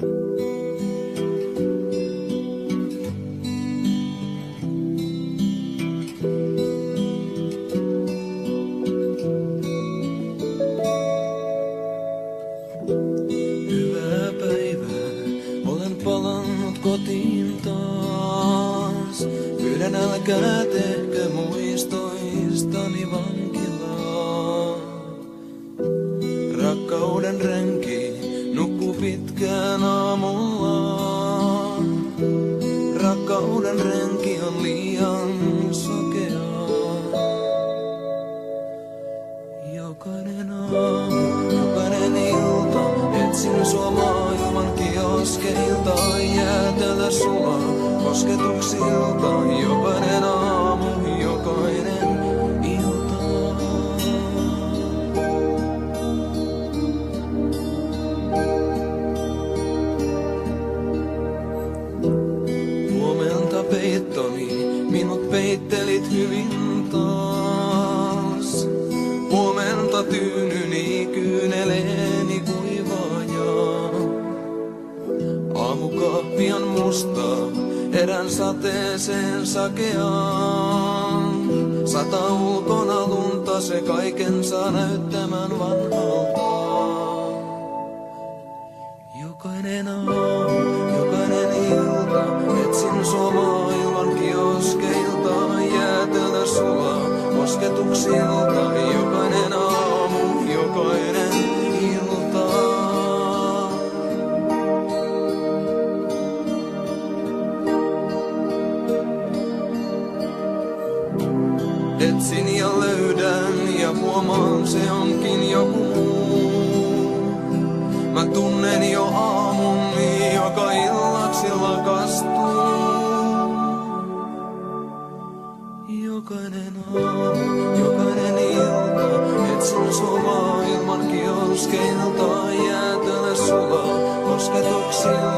Hyvää kotiin taas. Pyydän älkää tehkö muistoistani vankilaa. Pitkään aamulla. Rakkauden renki on liian sokeaa. Jokainen aamu, jokainen ilta, etsin sua maailman kioskeilta, jäätelö sua kosketuksilta. Peittoni, minut peittelit hyvin taas. Huomenta tyynyni kyyneleeni kuivaa Aamukahvi on musta, erän sateeseen sakeaan. Sata ulkona lunta, se kaiken saa näyttämään vanhalta. Jokainen aamu, jokainen ilta, etsin sua kosketuksilta. Jokainen aamu, jokainen ilta. Etsin ja löydän ja huomaan se onkin joku muu. Mä tunnen jo aamun, joka illaksi lakastuu. Jokainen you